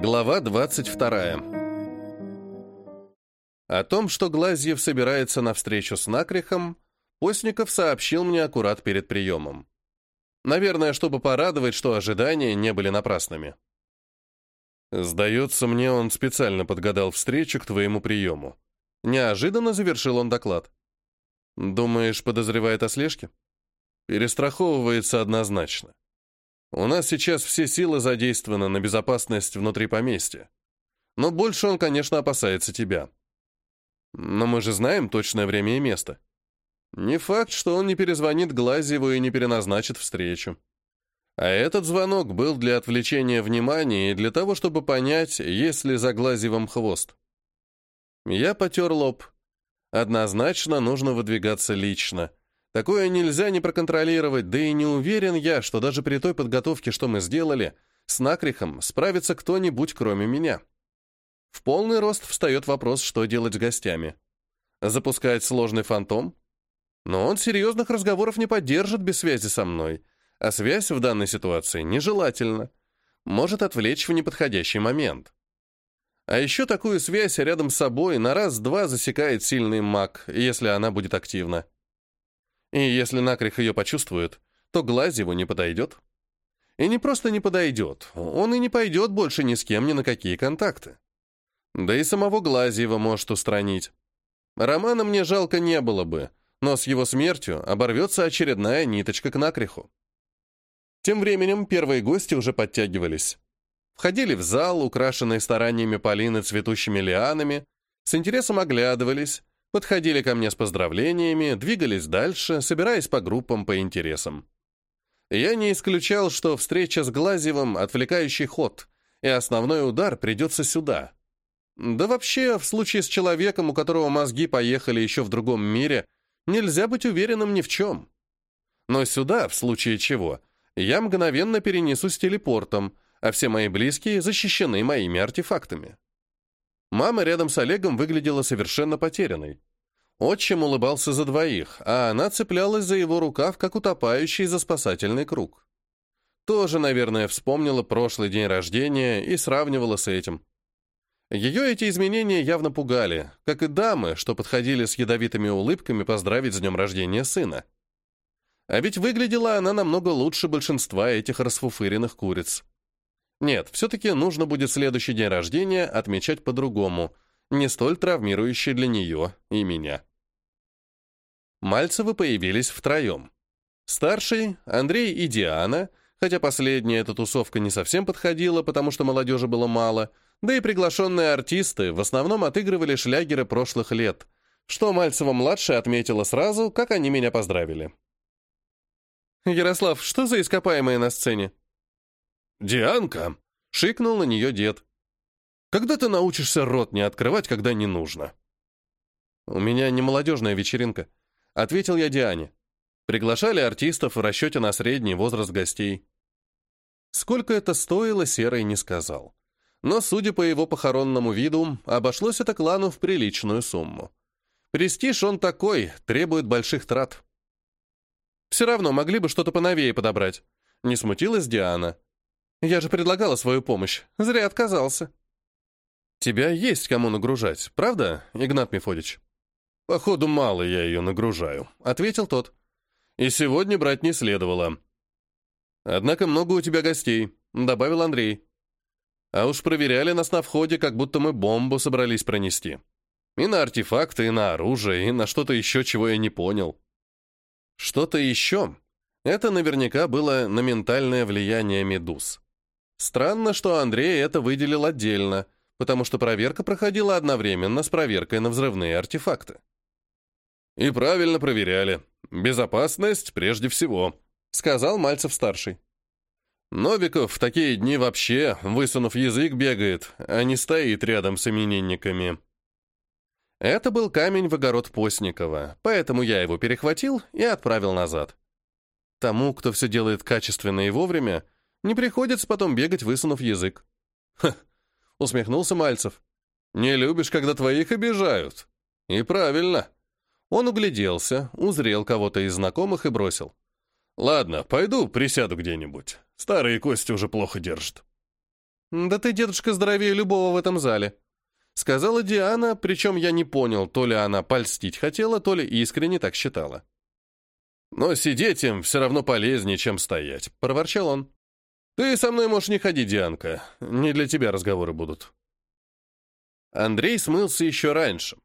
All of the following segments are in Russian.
Глава 22. О том, что Глазьев собирается на встречу с Накрихом, Постников сообщил мне аккурат перед приемом. Наверное, чтобы порадовать, что ожидания не были напрасными. «Сдается мне, он специально подгадал встречу к твоему приему». Неожиданно завершил он доклад. «Думаешь, подозревает о слежке?» «Перестраховывается однозначно. У нас сейчас все силы задействованы на безопасность внутри поместья. Но больше он, конечно, опасается тебя. Но мы же знаем точное время и место. Не факт, что он не перезвонит Глазьеву и не переназначит встречу. А этот звонок был для отвлечения внимания и для того, чтобы понять, есть ли за Глазьевым хвост. Я потер лоб. Однозначно нужно выдвигаться лично — Такое нельзя не проконтролировать, да и не уверен я, что даже при той подготовке, что мы сделали, с накрихом справится кто-нибудь, кроме меня. В полный рост встает вопрос, что делать с гостями. Запускать сложный фантом? Но он серьезных разговоров не поддержит без связи со мной, а связь в данной ситуации нежелательна. Может отвлечь в неподходящий момент. А еще такую связь рядом с собой на раз-два засекает сильный маг, если она будет активна. И если накрих ее почувствует, то глаз его не подойдет. И не просто не подойдет, он и не пойдет больше ни с кем ни на какие контакты. Да и самого Глазьева может устранить. Романа мне жалко не было бы, но с его смертью оборвется очередная ниточка к накриху. Тем временем первые гости уже подтягивались. Входили в зал, украшенный стараниями Полины цветущими лианами, с интересом оглядывались, Подходили ко мне с поздравлениями, двигались дальше, собираясь по группам по интересам. Я не исключал, что встреча с Глазевым — отвлекающий ход, и основной удар придется сюда. Да вообще, в случае с человеком, у которого мозги поехали еще в другом мире, нельзя быть уверенным ни в чем. Но сюда, в случае чего, я мгновенно перенесусь телепортом, а все мои близкие защищены моими артефактами. Мама рядом с Олегом выглядела совершенно потерянной. Отчим улыбался за двоих, а она цеплялась за его рукав, как утопающий за спасательный круг. Тоже, наверное, вспомнила прошлый день рождения и сравнивала с этим. Ее эти изменения явно пугали, как и дамы, что подходили с ядовитыми улыбками поздравить с днем рождения сына. А ведь выглядела она намного лучше большинства этих расфуфыренных куриц. Нет, все-таки нужно будет следующий день рождения отмечать по-другому, не столь травмирующий для нее и меня. Мальцевы появились втроем. Старший, Андрей и Диана, хотя последняя эта тусовка не совсем подходила, потому что молодежи было мало, да и приглашенные артисты в основном отыгрывали шлягеры прошлых лет, что Мальцева-младшая отметила сразу, как они меня поздравили. «Ярослав, что за ископаемые на сцене?» «Дианка!» — шикнул на нее дед. «Когда ты научишься рот не открывать, когда не нужно?» «У меня не молодежная вечеринка», — ответил я Диане. Приглашали артистов в расчете на средний возраст гостей. Сколько это стоило, Серый не сказал. Но, судя по его похоронному виду, обошлось это клану в приличную сумму. Престиж он такой, требует больших трат. Все равно могли бы что-то поновее подобрать. Не смутилась Диана. Я же предлагала свою помощь. Зря отказался. Тебя есть кому нагружать, правда, Игнат Мефодич? Походу, мало я ее нагружаю, ответил тот. И сегодня брать не следовало. Однако много у тебя гостей, добавил Андрей. А уж проверяли нас на входе, как будто мы бомбу собрались пронести. И на артефакты, и на оружие, и на что-то еще, чего я не понял. Что-то еще? Это наверняка было на ментальное влияние медуз. Странно, что Андрей это выделил отдельно, потому что проверка проходила одновременно с проверкой на взрывные артефакты. «И правильно проверяли. Безопасность прежде всего», — сказал Мальцев-старший. Новиков в такие дни вообще, высунув язык, бегает, а не стоит рядом с именинниками. Это был камень в огород Постникова, поэтому я его перехватил и отправил назад. Тому, кто все делает качественно и вовремя, не приходится потом бегать, высунув язык. Ха, усмехнулся Мальцев. Не любишь, когда твоих обижают. И правильно. Он угляделся, узрел кого-то из знакомых и бросил. Ладно, пойду присяду где-нибудь. Старые кости уже плохо держат. «Да ты, дедушка, здоровее любого в этом зале», — сказала Диана, причем я не понял, то ли она польстить хотела, то ли искренне так считала. «Но сидеть им все равно полезнее, чем стоять», — проворчал он. «Ты со мной можешь не ходить, Дианка. Не для тебя разговоры будут». Андрей смылся еще раньше.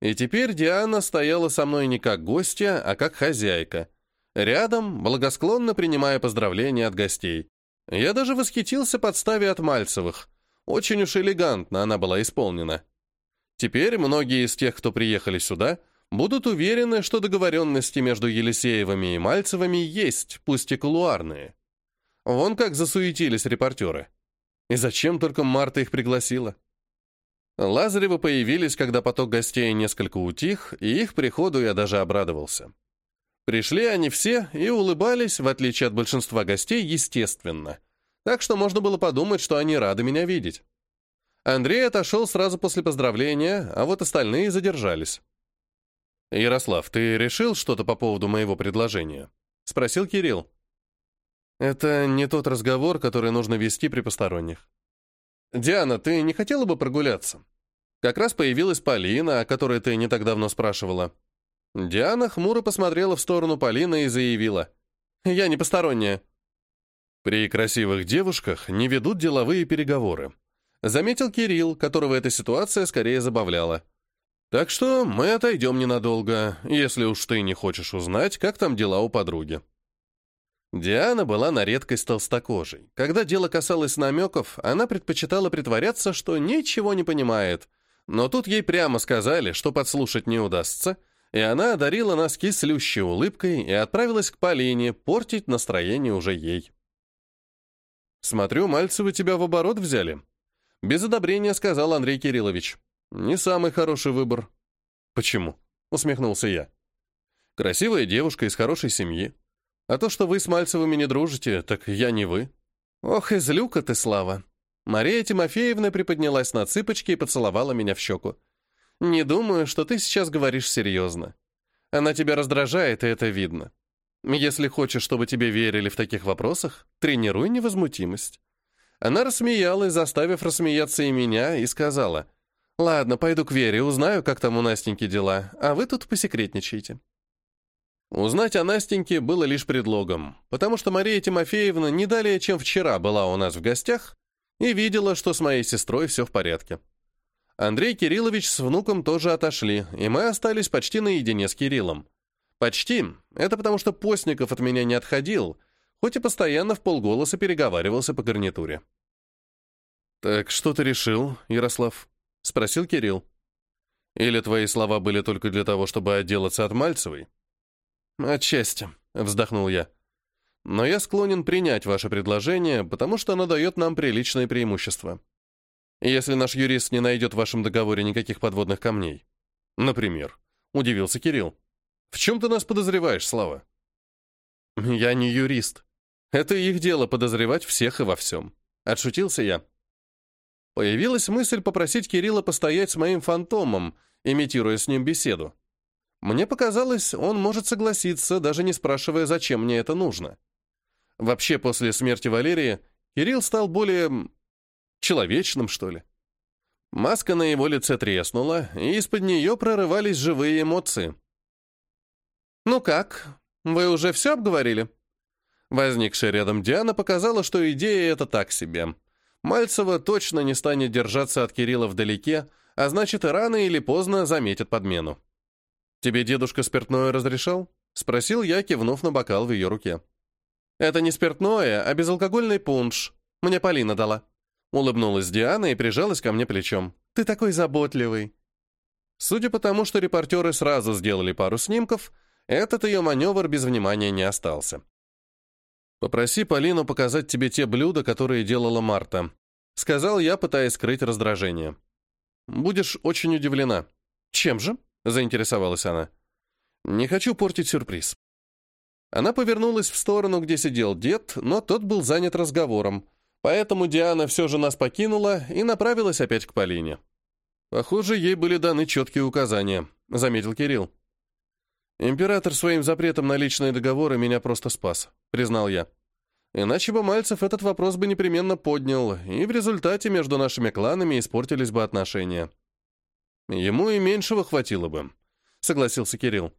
И теперь Диана стояла со мной не как гостья, а как хозяйка. Рядом, благосклонно принимая поздравления от гостей. Я даже восхитился подставе от Мальцевых. Очень уж элегантно она была исполнена. Теперь многие из тех, кто приехали сюда, будут уверены, что договоренности между Елисеевыми и Мальцевыми есть, пусть и кулуарные. Вон как засуетились репортеры. И зачем только Марта их пригласила? Лазаревы появились, когда поток гостей несколько утих, и их приходу я даже обрадовался. Пришли они все и улыбались, в отличие от большинства гостей, естественно. Так что можно было подумать, что они рады меня видеть. Андрей отошел сразу после поздравления, а вот остальные задержались. «Ярослав, ты решил что-то по поводу моего предложения?» — спросил Кирилл. «Это не тот разговор, который нужно вести при посторонних. «Диана, ты не хотела бы прогуляться?» Как раз появилась Полина, о которой ты не так давно спрашивала. Диана хмуро посмотрела в сторону Полины и заявила. «Я не посторонняя». При красивых девушках не ведут деловые переговоры. Заметил Кирилл, которого эта ситуация скорее забавляла. Так что мы отойдем ненадолго, если уж ты не хочешь узнать, как там дела у подруги. Диана была на редкость толстокожей. Когда дело касалось намеков, она предпочитала притворяться, что ничего не понимает. Но тут ей прямо сказали, что подслушать не удастся, и она одарила нас кислющей улыбкой и отправилась к Полине портить настроение уже ей. «Смотрю, Мальцевы тебя в оборот взяли», — без одобрения сказал Андрей Кириллович. «Не самый хороший выбор». «Почему?» — усмехнулся я. «Красивая девушка из хорошей семьи. А то, что вы с Мальцевыми не дружите, так я не вы. Ох, из люка ты, Слава. Мария Тимофеевна приподнялась на цыпочки и поцеловала меня в щеку. Не думаю, что ты сейчас говоришь серьезно. Она тебя раздражает, и это видно. Если хочешь, чтобы тебе верили в таких вопросах, тренируй невозмутимость. Она рассмеялась, заставив рассмеяться и меня, и сказала, «Ладно, пойду к Вере, узнаю, как там у Настеньки дела, а вы тут посекретничайте». Узнать о Настеньке было лишь предлогом, потому что Мария Тимофеевна не далее, чем вчера была у нас в гостях и видела, что с моей сестрой все в порядке. Андрей Кириллович с внуком тоже отошли, и мы остались почти наедине с Кириллом. Почти. Это потому что Постников от меня не отходил, хоть и постоянно в полголоса переговаривался по гарнитуре. «Так что ты решил, Ярослав?» — спросил Кирилл. «Или твои слова были только для того, чтобы отделаться от Мальцевой?» «Отчасти», — вздохнул я. «Но я склонен принять ваше предложение, потому что оно дает нам приличное преимущество. Если наш юрист не найдет в вашем договоре никаких подводных камней. Например», — удивился Кирилл. «В чем ты нас подозреваешь, Слава?» «Я не юрист. Это их дело подозревать всех и во всем», — отшутился я. Появилась мысль попросить Кирилла постоять с моим фантомом, имитируя с ним беседу. Мне показалось, он может согласиться, даже не спрашивая, зачем мне это нужно. Вообще, после смерти Валерии, Кирилл стал более... человечным, что ли. Маска на его лице треснула, и из-под нее прорывались живые эмоции. «Ну как, вы уже все обговорили?» Возникшая рядом Диана показала, что идея эта так себе. Мальцева точно не станет держаться от Кирилла вдалеке, а значит рано или поздно заметит подмену. «Тебе дедушка спиртное разрешал?» — спросил я, кивнув на бокал в ее руке. «Это не спиртное, а безалкогольный пунш. Мне Полина дала». Улыбнулась Диана и прижалась ко мне плечом. «Ты такой заботливый». Судя по тому, что репортеры сразу сделали пару снимков, этот ее маневр без внимания не остался. «Попроси Полину показать тебе те блюда, которые делала Марта», — сказал я, пытаясь скрыть раздражение. «Будешь очень удивлена». «Чем же?» Заинтересовалась она. «Не хочу портить сюрприз». Она повернулась в сторону, где сидел дед, но тот был занят разговором, поэтому Диана все же нас покинула и направилась опять к Полине. «Похоже, ей были даны четкие указания», — заметил Кирилл. «Император своим запретом на личные договоры меня просто спас», — признал я. Иначе бы Мальцев этот вопрос бы непременно поднял, и в результате между нашими кланами испортились бы отношения. Ему и меньшего хватило бы, согласился Кирилл.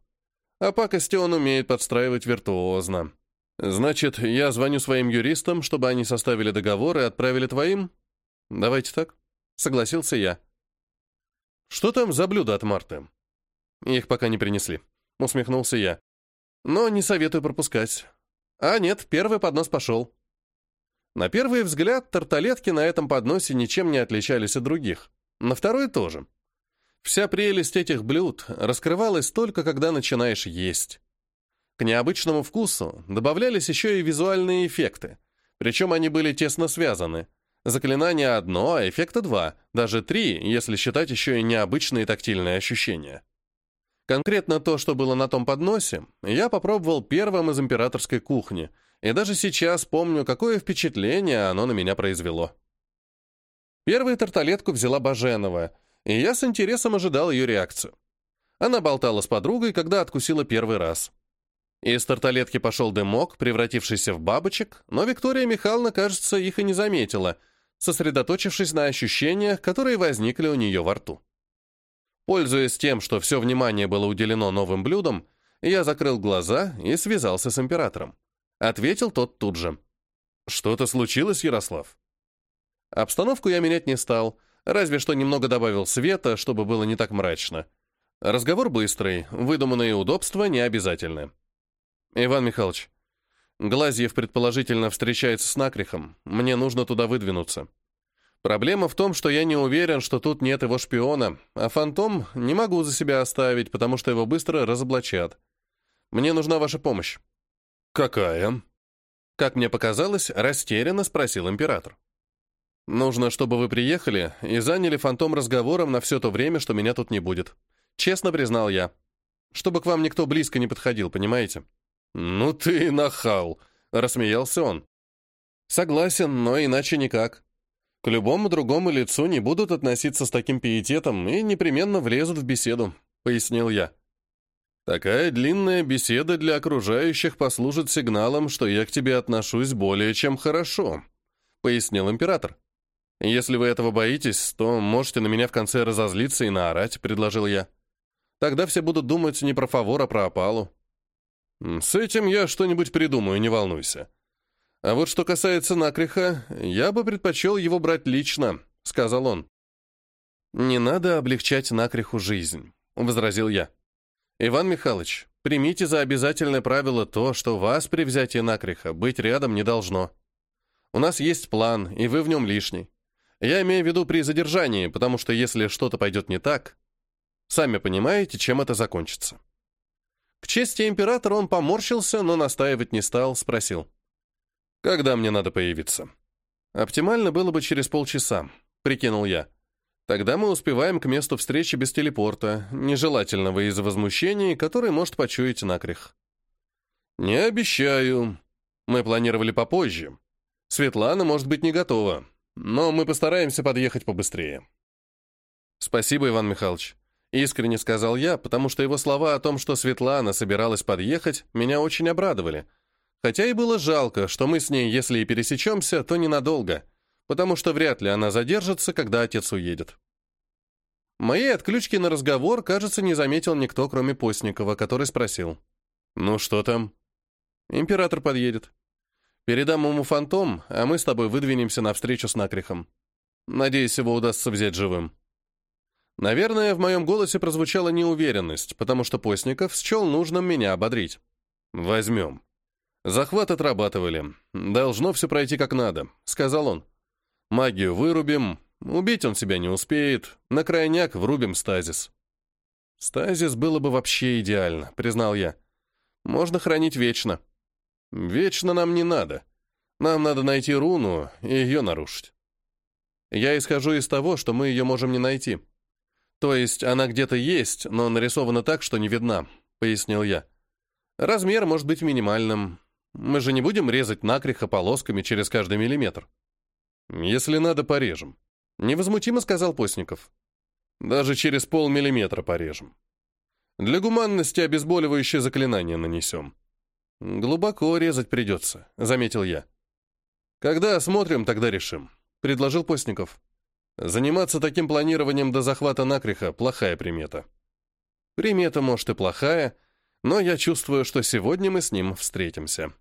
А пакости он умеет подстраивать виртуозно. Значит, я звоню своим юристам, чтобы они составили договор и отправили твоим? Давайте так, согласился я. Что там за блюдо от Марты? Их пока не принесли, усмехнулся я. Но не советую пропускать. А нет, первый поднос пошел. На первый взгляд, тарталетки на этом подносе ничем не отличались от других. На второй тоже. Вся прелесть этих блюд раскрывалась только, когда начинаешь есть. К необычному вкусу добавлялись еще и визуальные эффекты, причем они были тесно связаны. Заклинание одно, а эффекта два, даже три, если считать еще и необычные тактильные ощущения. Конкретно то, что было на том подносе, я попробовал первым из императорской кухни, и даже сейчас помню, какое впечатление оно на меня произвело. Первую тарталетку взяла Баженова, и я с интересом ожидал ее реакцию. Она болтала с подругой, когда откусила первый раз. Из тарталетки пошел дымок, превратившийся в бабочек, но Виктория Михайловна, кажется, их и не заметила, сосредоточившись на ощущениях, которые возникли у нее во рту. Пользуясь тем, что все внимание было уделено новым блюдам, я закрыл глаза и связался с императором. Ответил тот тут же. «Что-то случилось, Ярослав?» Обстановку я менять не стал, разве что немного добавил света, чтобы было не так мрачно. Разговор быстрый, выдуманные удобства не обязательны. «Иван Михайлович, Глазьев предположительно встречается с Накрихом. Мне нужно туда выдвинуться. Проблема в том, что я не уверен, что тут нет его шпиона, а фантом не могу за себя оставить, потому что его быстро разоблачат. Мне нужна ваша помощь». «Какая?» Как мне показалось, растерянно спросил император. «Нужно, чтобы вы приехали и заняли фантом разговором на все то время, что меня тут не будет. Честно признал я. Чтобы к вам никто близко не подходил, понимаете?» «Ну ты нахал!» — рассмеялся он. «Согласен, но иначе никак. К любому другому лицу не будут относиться с таким пиететом и непременно влезут в беседу», — пояснил я. «Такая длинная беседа для окружающих послужит сигналом, что я к тебе отношусь более чем хорошо», — пояснил император. «Если вы этого боитесь, то можете на меня в конце разозлиться и наорать», — предложил я. «Тогда все будут думать не про фавор, а про опалу». «С этим я что-нибудь придумаю, не волнуйся», «А вот что касается накриха, я бы предпочел его брать лично», — сказал он. «Не надо облегчать накриху жизнь», — возразил я. «Иван Михайлович, примите за обязательное правило то, что вас при взятии накриха быть рядом не должно. У нас есть план, и вы в нем лишний. Я имею в виду при задержании, потому что если что-то пойдет не так, сами понимаете, чем это закончится». К чести императора он поморщился, но настаивать не стал, спросил. Когда мне надо появиться? Оптимально было бы через полчаса, прикинул я. Тогда мы успеваем к месту встречи без телепорта, нежелательного из-за возмущений, который может почуять накрих. Не обещаю. Мы планировали попозже. Светлана может быть не готова, но мы постараемся подъехать побыстрее. Спасибо, Иван Михайлович. Искренне сказал я, потому что его слова о том, что Светлана собиралась подъехать, меня очень обрадовали, Хотя и было жалко, что мы с ней, если и пересечемся, то ненадолго, потому что вряд ли она задержится, когда отец уедет. Моей отключки на разговор, кажется, не заметил никто, кроме Постникова, который спросил. «Ну что там?» «Император подъедет. Передам ему фантом, а мы с тобой выдвинемся навстречу с Накрихом. Надеюсь, его удастся взять живым». Наверное, в моем голосе прозвучала неуверенность, потому что Постников счел нужным меня ободрить. «Возьмем». «Захват отрабатывали. Должно все пройти как надо», — сказал он. «Магию вырубим. Убить он себя не успеет. На крайняк врубим стазис». «Стазис было бы вообще идеально», — признал я. «Можно хранить вечно». «Вечно нам не надо. Нам надо найти руну и ее нарушить». Я исхожу из того, что мы ее можем не найти. То есть она где-то есть, но нарисована так, что не видна, пояснил я. Размер может быть минимальным, мы же не будем резать накрихо полосками через каждый миллиметр. Если надо, порежем. Невозмутимо сказал Постников. Даже через полмиллиметра порежем. Для гуманности обезболивающее заклинание нанесем. Глубоко резать придется, заметил я. Когда осмотрим, тогда решим», — предложил Постников. «Заниматься таким планированием до захвата накриха — плохая примета». «Примета, может, и плохая, но я чувствую, что сегодня мы с ним встретимся».